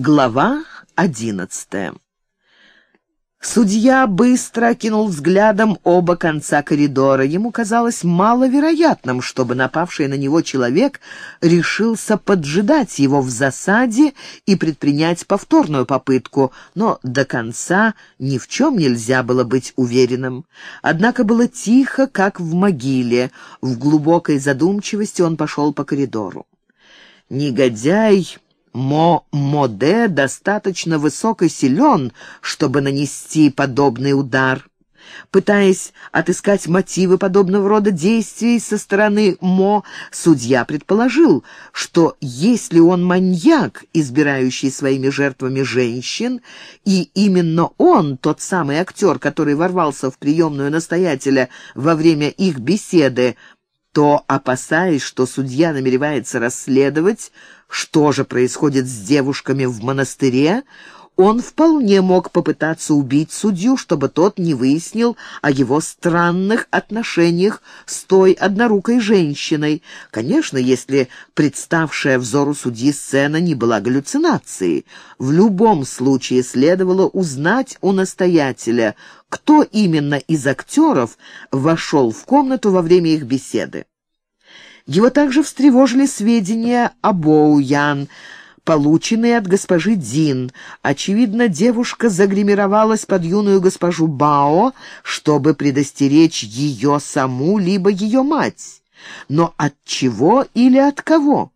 Глава одиннадцатая Судья быстро окинул взглядом оба конца коридора. Ему казалось маловероятным, чтобы напавший на него человек решился поджидать его в засаде и предпринять повторную попытку, но до конца ни в чем нельзя было быть уверенным. Однако было тихо, как в могиле. В глубокой задумчивости он пошел по коридору. Негодяй Мо-Моде достаточно высок и силен, чтобы нанести подобный удар. Пытаясь отыскать мотивы подобного рода действий со стороны Мо, судья предположил, что если он маньяк, избирающий своими жертвами женщин, и именно он, тот самый актер, который ворвался в приемную настоятеля во время их беседы, то, опасаясь, что судья намеревается расследовать, что же происходит с девушками в монастыре, он вполне мог попытаться убить судью, чтобы тот не выяснил о его странных отношениях с той однорукой женщиной. Конечно, если представшая взору судьи сцена не была галлюцинацией. В любом случае следовало узнать у настоятеля, кто именно из актеров вошел в комнату во время их беседы. Его также встревожили сведения о Боуян, полученные от госпожи Дин. Очевидно, девушка загримировалась под юную госпожу Бао, чтобы предостеречь ее саму, либо ее мать. Но от чего или от кого?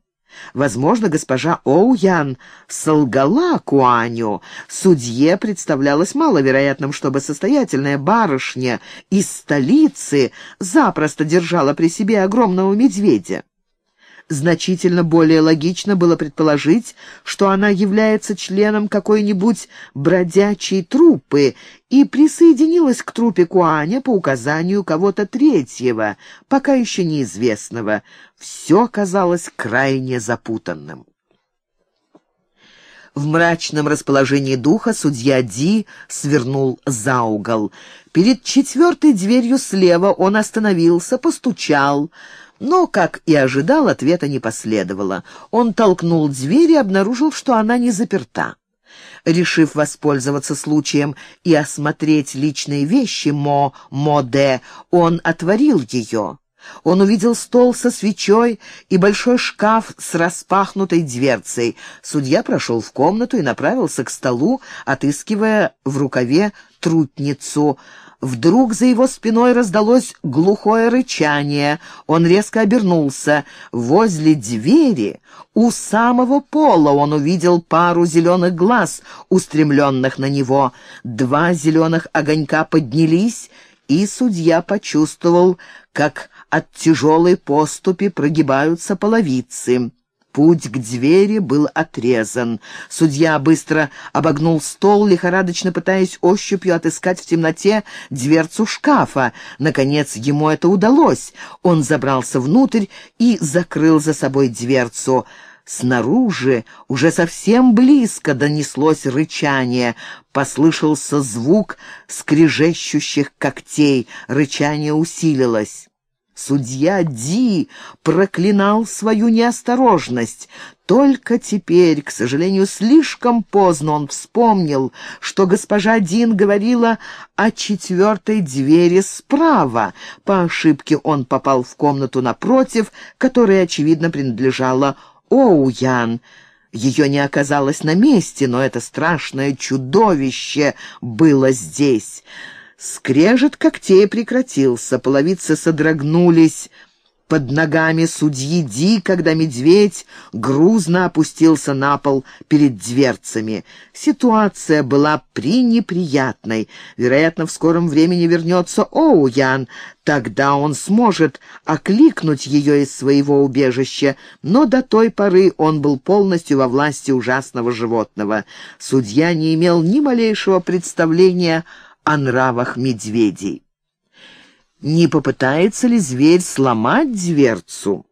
Возможно, госпожа Оуян солгала Куаню. Судье представлялось маловероятным, чтобы состоятельная барышня из столицы запросто держала при себе огромного медведя. Значительно более логично было предположить, что она является членом какой-нибудь бродячей труппы и присоединилась к труппе Куаня по указанию кого-то третьего, пока еще неизвестного. Все казалось крайне запутанным. В мрачном расположении духа судья Ди свернул за угол. Перед четвертой дверью слева он остановился, постучал — но, как и ожидал, ответа не последовало. Он толкнул дверь и обнаружил, что она не заперта. Решив воспользоваться случаем и осмотреть личные вещи Мо-Моде, он отворил ее. Он увидел стол со свечой и большой шкаф с распахнутой дверцей. Судья прошел в комнату и направился к столу, отыскивая в рукаве трутницу — Вдруг за его спиной раздалось глухое рычание. Он резко обернулся. Возле двери, у самого пола, он увидел пару зеленых глаз, устремленных на него. Два зеленых огонька поднялись, и судья почувствовал, как от тяжелой поступи прогибаются половицы. Путь к двери был отрезан. Судья быстро обогнул стол, лихорадочно пытаясь ощупью отыскать в темноте дверцу шкафа. Наконец ему это удалось. Он забрался внутрь и закрыл за собой дверцу. Снаружи, уже совсем близко, донеслось рычание. Послышался звук скрежещущих когтей. Рычание усилилось. Судья Ди проклинал свою неосторожность. Только теперь, к сожалению, слишком поздно он вспомнил, что госпожа Дин говорила о четвертой двери справа. По ошибке он попал в комнату напротив, которая, очевидно, принадлежала Оуян. Ее не оказалось на месте, но это страшное чудовище было здесь. Скрежет когтей прекратился, половицы содрогнулись под ногами судьи Ди, когда медведь грузно опустился на пол перед дверцами. Ситуация была пренеприятной. Вероятно, в скором времени вернется Оуян. Тогда он сможет окликнуть ее из своего убежища, но до той поры он был полностью во власти ужасного животного. Судья не имел ни малейшего представления о нравах медведей. Не попытается ли зверь сломать дверцу?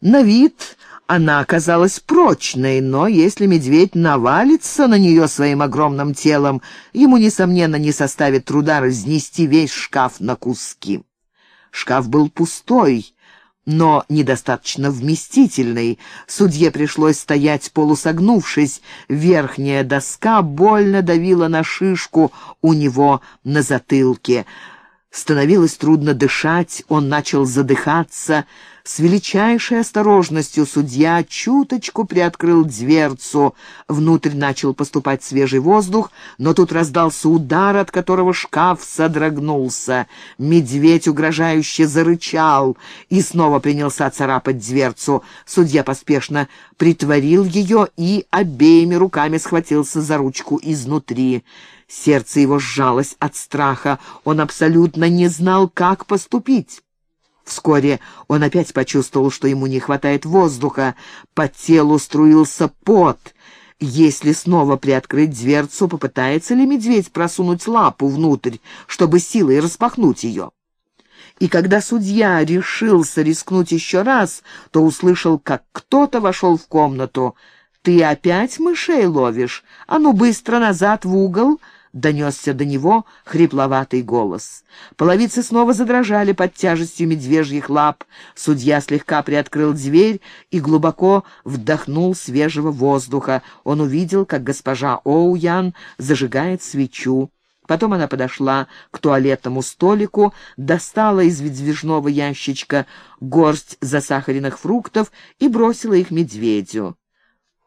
На вид она оказалась прочной, но если медведь навалится на нее своим огромным телом, ему, несомненно, не составит труда разнести весь шкаф на куски. Шкаф был пустой, но недостаточно вместительный. Судье пришлось стоять полусогнувшись. Верхняя доска больно давила на шишку у него на затылке. Становилось трудно дышать, он начал задыхаться. С величайшей осторожностью судья чуточку приоткрыл дверцу. Внутрь начал поступать свежий воздух, но тут раздался удар, от которого шкаф содрогнулся. Медведь угрожающе зарычал и снова принялся царапать дверцу. Судья поспешно притворил ее и обеими руками схватился за ручку изнутри. Сердце его сжалось от страха. Он абсолютно не знал, как поступить. Вскоре он опять почувствовал, что ему не хватает воздуха. По телу струился пот. Если снова приоткрыть дверцу, попытается ли медведь просунуть лапу внутрь, чтобы силой распахнуть ее? И когда судья решился рискнуть еще раз, то услышал, как кто-то вошел в комнату. «Ты опять мышей ловишь? А ну быстро назад в угол!» Донесся до него хрипловатый голос. Половицы снова задрожали под тяжестью медвежьих лап. Судья слегка приоткрыл дверь и глубоко вдохнул свежего воздуха. Он увидел, как госпожа Оуян зажигает свечу. Потом она подошла к туалетному столику, достала из выдвижного ящичка горсть засахаренных фруктов и бросила их медведю.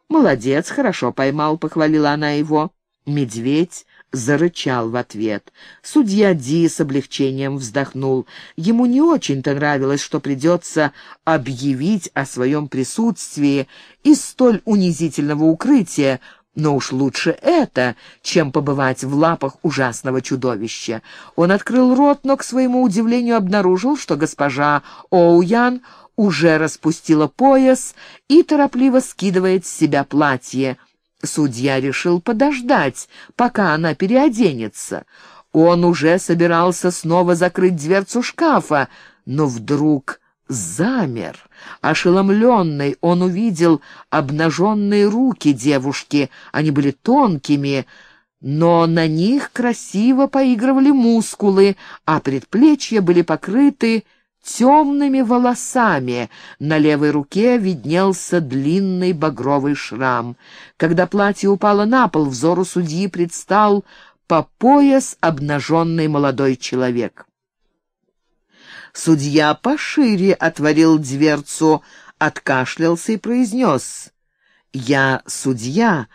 «Молодец, хорошо поймал», — похвалила она его. Медведь зарычал в ответ. Судья Ди с облегчением вздохнул. Ему не очень-то нравилось, что придется объявить о своем присутствии из столь унизительного укрытия, но уж лучше это, чем побывать в лапах ужасного чудовища. Он открыл рот, но, к своему удивлению, обнаружил, что госпожа Оуян уже распустила пояс и торопливо скидывает с себя платье. Судья решил подождать, пока она переоденется. Он уже собирался снова закрыть дверцу шкафа, но вдруг замер. Ошеломленный он увидел обнаженные руки девушки. Они были тонкими, но на них красиво поигрывали мускулы, а предплечья были покрыты темными волосами. На левой руке виднелся длинный багровый шрам. Когда платье упало на пол, взору судьи предстал по пояс обнаженный молодой человек. Судья пошире отворил дверцу, откашлялся и произнес «Я судья,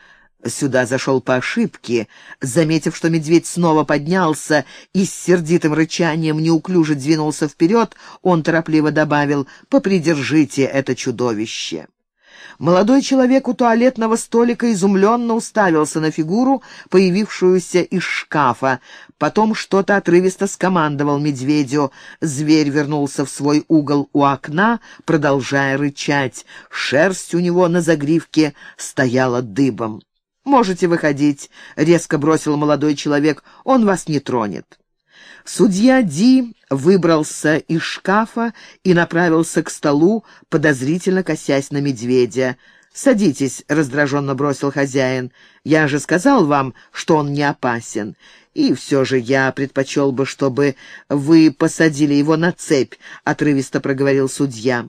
Сюда зашел по ошибке. Заметив, что медведь снова поднялся и с сердитым рычанием неуклюже двинулся вперед, он торопливо добавил «Попридержите это чудовище». Молодой человек у туалетного столика изумленно уставился на фигуру, появившуюся из шкафа. Потом что-то отрывисто скомандовал медведю. Зверь вернулся в свой угол у окна, продолжая рычать. Шерсть у него на загривке стояла дыбом. «Можете выходить», — резко бросил молодой человек, — «он вас не тронет». Судья Ди выбрался из шкафа и направился к столу, подозрительно косясь на медведя. «Садитесь», — раздраженно бросил хозяин. «Я же сказал вам, что он не опасен. И все же я предпочел бы, чтобы вы посадили его на цепь», — отрывисто проговорил судья.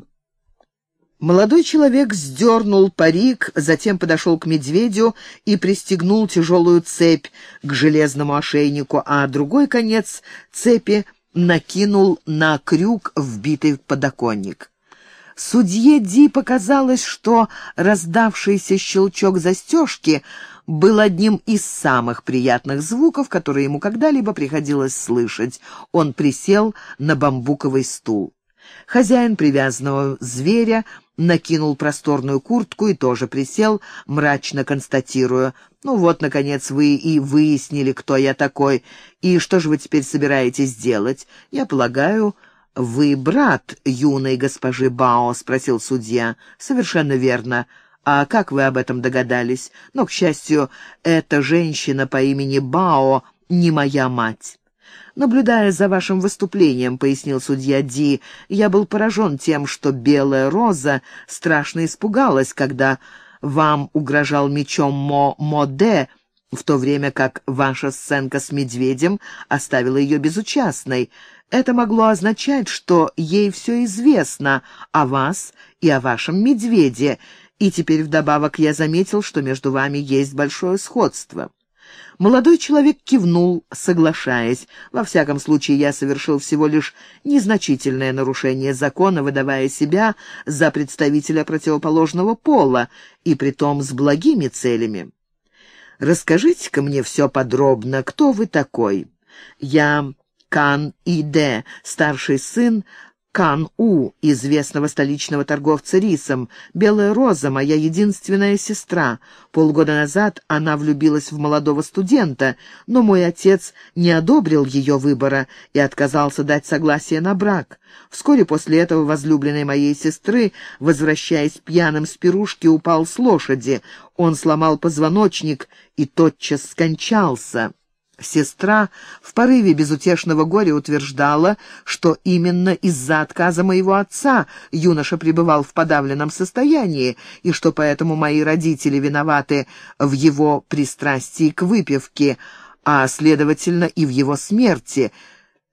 Молодой человек сдернул парик, затем подошел к медведю и пристегнул тяжелую цепь к железному ошейнику, а другой конец цепи накинул на крюк, вбитый в подоконник. Судье Ди показалось, что раздавшийся щелчок застежки был одним из самых приятных звуков, которые ему когда-либо приходилось слышать. Он присел на бамбуковый стул. Хозяин привязанного зверя накинул просторную куртку и тоже присел, мрачно констатируя. «Ну вот, наконец, вы и выяснили, кто я такой. И что же вы теперь собираетесь делать? Я полагаю, вы брат юной госпожи Бао?» — спросил судья. «Совершенно верно. А как вы об этом догадались? Но, к счастью, эта женщина по имени Бао не моя мать». «Наблюдая за вашим выступлением», — пояснил судья Ди, — «я был поражен тем, что Белая Роза страшно испугалась, когда вам угрожал мечом Мо Моде, в то время как ваша сценка с медведем оставила ее безучастной. Это могло означать, что ей все известно о вас и о вашем медведе, и теперь вдобавок я заметил, что между вами есть большое сходство». Молодой человек кивнул, соглашаясь. Во всяком случае, я совершил всего лишь незначительное нарушение закона, выдавая себя за представителя противоположного пола, и притом с благими целями. Расскажите-ка мне все подробно, кто вы такой? Я Кан Иде, старший сын Кан-У, известного столичного торговца рисом. Белая Роза, моя единственная сестра. Полгода назад она влюбилась в молодого студента, но мой отец не одобрил ее выбора и отказался дать согласие на брак. Вскоре после этого возлюбленной моей сестры, возвращаясь пьяным с пирушки, упал с лошади. Он сломал позвоночник и тотчас скончался. Сестра в порыве безутешного горя утверждала, что именно из-за отказа моего отца юноша пребывал в подавленном состоянии, и что поэтому мои родители виноваты в его пристрастии к выпивке, а, следовательно, и в его смерти.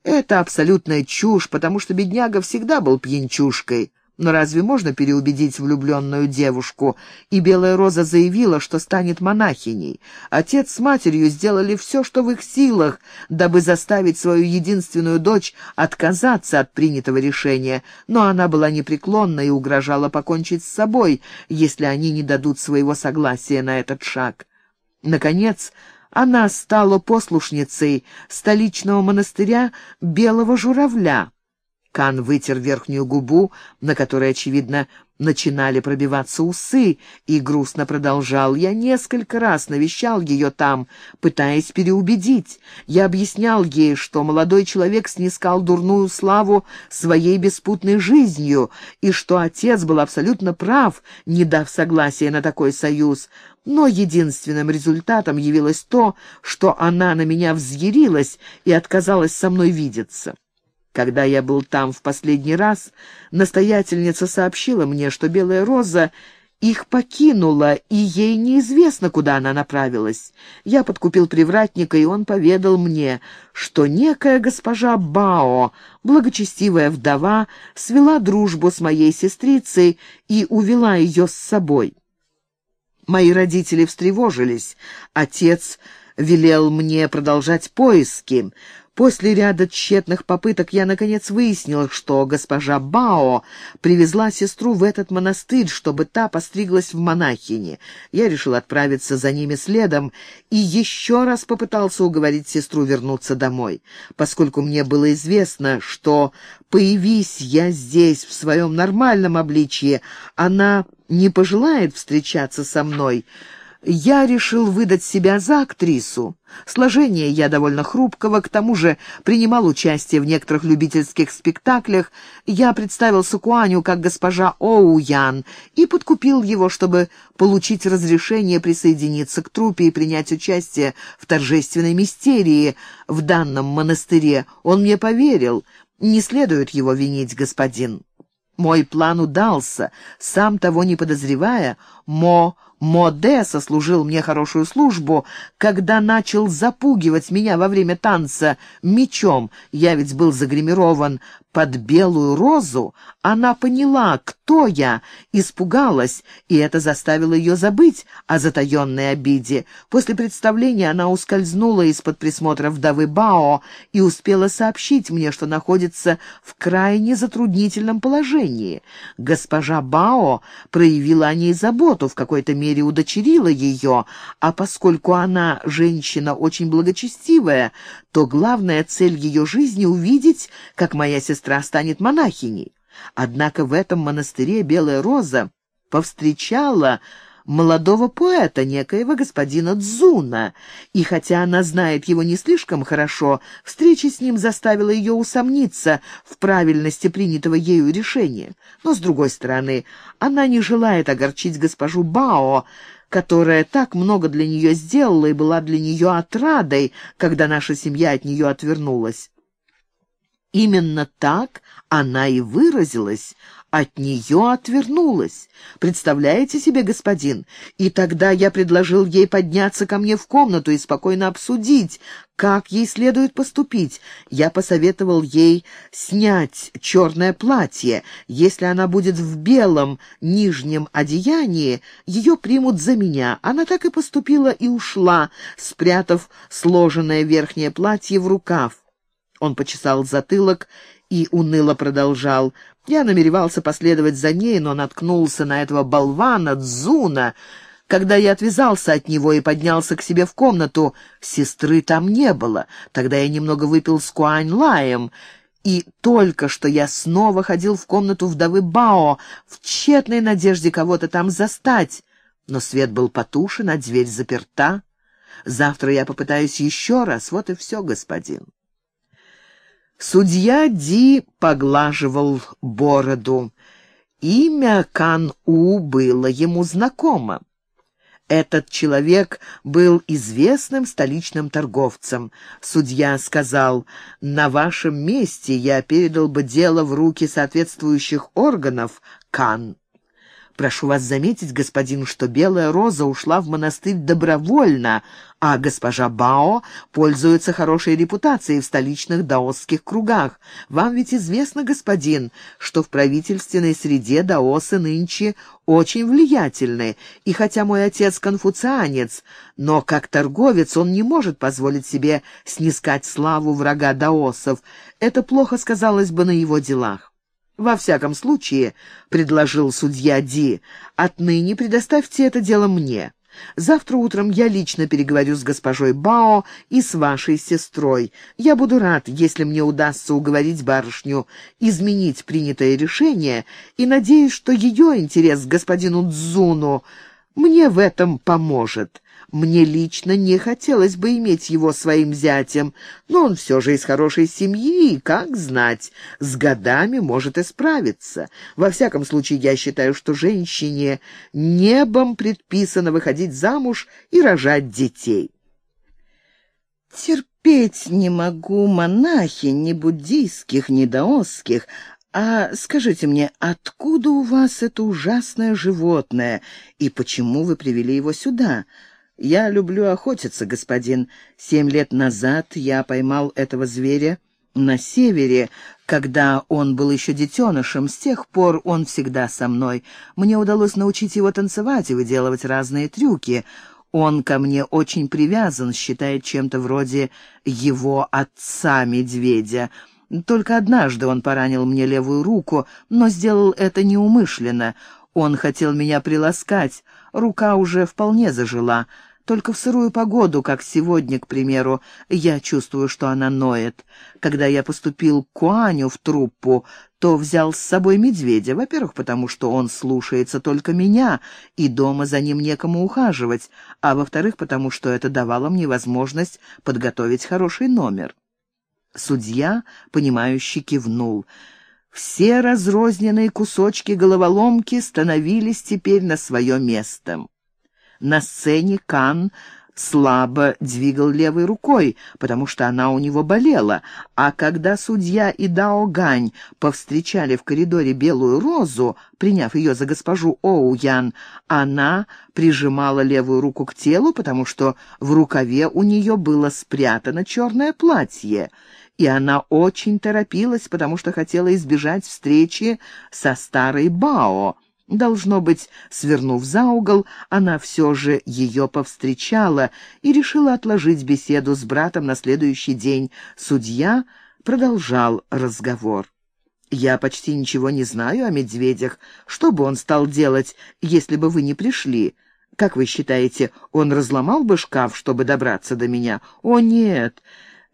Это абсолютная чушь, потому что бедняга всегда был пьянчушкой. Но разве можно переубедить влюбленную девушку? И Белая Роза заявила, что станет монахиней. Отец с матерью сделали все, что в их силах, дабы заставить свою единственную дочь отказаться от принятого решения, но она была непреклонна и угрожала покончить с собой, если они не дадут своего согласия на этот шаг. Наконец, она стала послушницей столичного монастыря Белого Журавля, Кан вытер верхнюю губу, на которой, очевидно, начинали пробиваться усы, и грустно продолжал. Я несколько раз навещал ее там, пытаясь переубедить. Я объяснял ей, что молодой человек снискал дурную славу своей беспутной жизнью, и что отец был абсолютно прав, не дав согласия на такой союз. Но единственным результатом явилось то, что она на меня взъярилась и отказалась со мной видеться. Когда я был там в последний раз, настоятельница сообщила мне, что Белая Роза их покинула, и ей неизвестно, куда она направилась. Я подкупил привратника, и он поведал мне, что некая госпожа Бао, благочестивая вдова, свела дружбу с моей сестрицей и увела ее с собой. Мои родители встревожились. Отец велел мне продолжать поиски. После ряда тщетных попыток я, наконец, выяснил, что госпожа Бао привезла сестру в этот монастырь, чтобы та постриглась в монахини. Я решил отправиться за ними следом и еще раз попытался уговорить сестру вернуться домой. Поскольку мне было известно, что, появись я здесь в своем нормальном обличье, она не пожелает встречаться со мной, я решил выдать себя за актрису. Сложение я довольно хрупкого, к тому же принимал участие в некоторых любительских спектаклях. Я представился Куаню как госпожа Оуян и подкупил его, чтобы получить разрешение присоединиться к труппе и принять участие в торжественной мистерии в данном монастыре. Он мне поверил. Не следует его винить, господин. Мой план удался. Сам того не подозревая, Мо Моде сослужил мне хорошую службу, когда начал запугивать меня во время танца мечом. Я ведь был загримирован под белую розу. Она поняла, кто я, испугалась, и это заставило ее забыть о затаенной обиде. После представления она ускользнула из-под присмотра вдовы Бао и успела сообщить мне, что находится в крайне затруднительном положении. Госпожа Бао проявила о ней заботу, в какой-то мере удочерила ее, а поскольку она женщина очень благочестивая, то главная цель ее жизни — увидеть, как моя сестра станет монахиней. Однако в этом монастыре Белая Роза повстречала молодого поэта, некоего господина Дзуна, и хотя она знает его не слишком хорошо, встреча с ним заставила ее усомниться в правильности принятого ею решения. Но, с другой стороны, она не желает огорчить госпожу Бао, которая так много для нее сделала и была для нее отрадой, когда наша семья от нее отвернулась. Именно так она и выразилась, от нее отвернулась. Представляете себе, господин? И тогда я предложил ей подняться ко мне в комнату и спокойно обсудить, как ей следует поступить. Я посоветовал ей снять черное платье. Если она будет в белом нижнем одеянии, ее примут за меня. Она так и поступила и ушла, спрятав сложенное верхнее платье в рукав. Он почесал затылок и уныло продолжал. Я намеревался последовать за ней, но наткнулся на этого болвана Дзуна. Когда я отвязался от него и поднялся к себе в комнату, сестры там не было. Тогда я немного выпил с Куань-Лаем, и только что я снова ходил в комнату вдовы Бао в тщетной надежде кого-то там застать. Но свет был потушен, а дверь заперта. Завтра я попытаюсь еще раз, вот и все, господин. Судья Ди поглаживал бороду. Имя Кан-У было ему знакомо. Этот человек был известным столичным торговцем. Судья сказал, «На вашем месте я передал бы дело в руки соответствующих органов, Кан. Прошу вас заметить, господин, что Белая Роза ушла в монастырь добровольно, а госпожа Бао пользуется хорошей репутацией в столичных даосских кругах. Вам ведь известно, господин, что в правительственной среде даосы нынче очень влиятельны, и хотя мой отец конфуцианец, но как торговец он не может позволить себе снискать славу врага даосов. Это плохо сказалось бы на его делах. «Во всяком случае», — предложил судья Ди, — «отныне предоставьте это дело мне. Завтра утром я лично переговорю с госпожой Бао и с вашей сестрой. Я буду рад, если мне удастся уговорить барышню изменить принятое решение, и надеюсь, что ее интерес к господину Дзуну мне в этом поможет. Мне лично не хотелось бы иметь его своим зятем, но он все же из хорошей семьи, и, как знать, с годами может исправиться. Во всяком случае, я считаю, что женщине небом предписано выходить замуж и рожать детей. Терпеть не могу монахи ни буддийских, ни даосских, «А скажите мне, откуда у вас это ужасное животное, и почему вы привели его сюда? Я люблю охотиться, господин. Семь лет назад я поймал этого зверя на севере, когда он был еще детенышем. С тех пор он всегда со мной. Мне удалось научить его танцевать и выделывать разные трюки». Он ко мне очень привязан, считает чем-то вроде его отца-медведя. Только однажды он поранил мне левую руку, но сделал это неумышленно. Он хотел меня приласкать, рука уже вполне зажила. Только в сырую погоду, как сегодня, к примеру, я чувствую, что она ноет. Когда я поступил к Куаню в труппу, то взял с собой медведя, во-первых, потому что он слушается только меня, и дома за ним некому ухаживать, а во-вторых, потому что это давало мне возможность подготовить хороший номер. Судья, понимающе кивнул. Все разрозненные кусочки головоломки становились теперь на свое место. На сцене Кан слабо двигал левой рукой, потому что она у него болела, а когда судья и Дао Гань повстречали в коридоре белую розу, приняв ее за госпожу Оу Ян, она прижимала левую руку к телу, потому что в рукаве у нее было спрятано черное платье — и она очень торопилась, потому что хотела избежать встречи со старой Бао. Должно быть, свернув за угол, она все же ее повстречала и решила отложить беседу с братом на следующий день. Судья продолжал разговор. «Я почти ничего не знаю о медведях. Что бы он стал делать, если бы вы не пришли? Как вы считаете, он разломал бы шкаф, чтобы добраться до меня? О, нет!»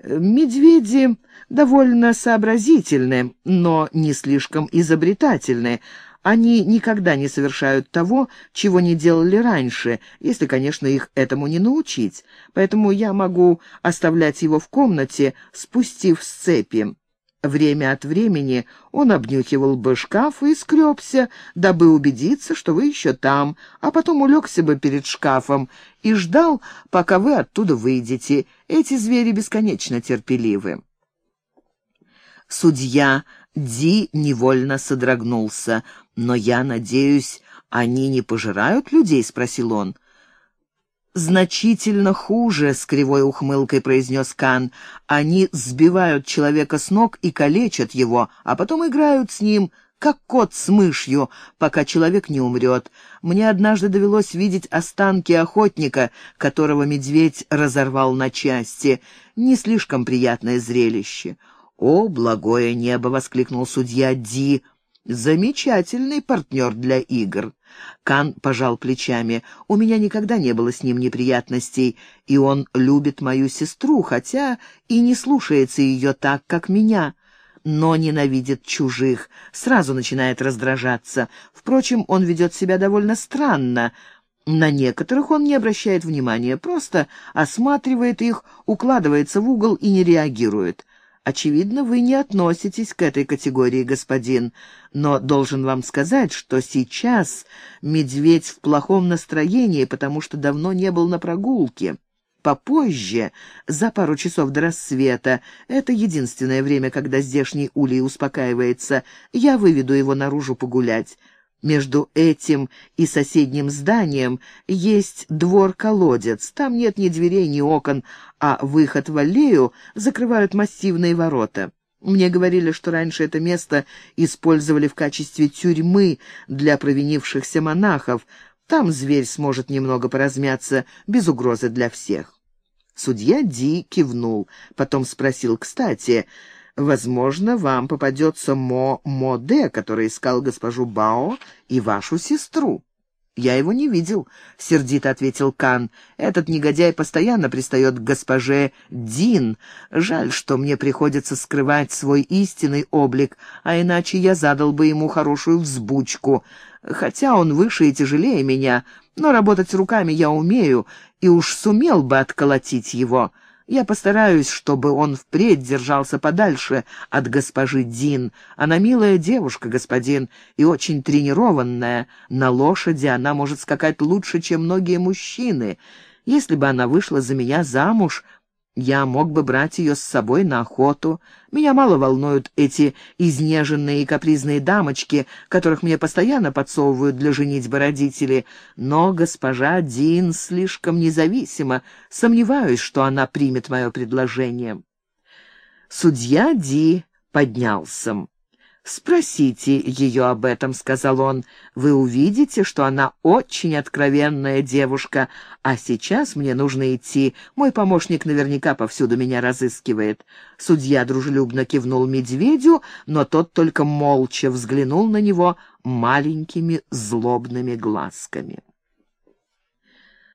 Медведи довольно сообразительны, но не слишком изобретательны. Они никогда не совершают того, чего не делали раньше, если, конечно, их этому не научить. Поэтому я могу оставлять его в комнате, спустив с цепи. Время от времени он обнюхивал бы шкаф и скребся, дабы убедиться, что вы еще там, а потом улегся бы перед шкафом и ждал, пока вы оттуда выйдете. Эти звери бесконечно терпеливы. Судья Ди невольно содрогнулся. «Но я надеюсь, они не пожирают людей?» — спросил он. «Значительно хуже», — с кривой ухмылкой произнес Кан. «Они сбивают человека с ног и калечат его, а потом играют с ним, как кот с мышью, пока человек не умрет. Мне однажды довелось видеть останки охотника, которого медведь разорвал на части. Не слишком приятное зрелище». «О, благое небо!» — воскликнул судья Ди. «Замечательный партнер для игр». Кан пожал плечами. «У меня никогда не было с ним неприятностей, и он любит мою сестру, хотя и не слушается ее так, как меня» но ненавидит чужих, сразу начинает раздражаться. Впрочем, он ведет себя довольно странно. На некоторых он не обращает внимания, просто осматривает их, укладывается в угол и не реагирует. Очевидно, вы не относитесь к этой категории, господин, но должен вам сказать, что сейчас медведь в плохом настроении, потому что давно не был на прогулке. Попозже, за пару часов до рассвета, это единственное время, когда здешний улей успокаивается, я выведу его наружу погулять. Между этим и соседним зданием есть двор-колодец. Там нет ни дверей, ни окон, а выход в аллею закрывают массивные ворота. Мне говорили, что раньше это место использовали в качестве тюрьмы для провинившихся монахов. Там зверь сможет немного поразмяться, без угрозы для всех. Судья Ди кивнул, потом спросил, «Кстати, Возможно, вам попадется Мо Моде, который искал госпожу Бао и вашу сестру». «Я его не видел», — сердито ответил Кан. «Этот негодяй постоянно пристает к госпоже Дин. Жаль, что мне приходится скрывать свой истинный облик, а иначе я задал бы ему хорошую взбучку. Хотя он выше и тяжелее меня, но работать руками я умею и уж сумел бы отколотить его». Я постараюсь, чтобы он впредь держался подальше от госпожи Дин. Она милая девушка, господин, и очень тренированная. На лошади она может скакать лучше, чем многие мужчины. Если бы она вышла за меня замуж, я мог бы брать ее с собой на охоту. Меня мало волнуют эти изнеженные и капризные дамочки, которых мне постоянно подсовывают для женитьбы родители. Но госпожа Дин слишком независима. Сомневаюсь, что она примет мое предложение. Судья Ди поднялся. «Спросите ее об этом», — сказал он. «Вы увидите, что она очень откровенная девушка. А сейчас мне нужно идти. Мой помощник наверняка повсюду меня разыскивает». Судья дружелюбно кивнул медведю, но тот только молча взглянул на него маленькими злобными глазками.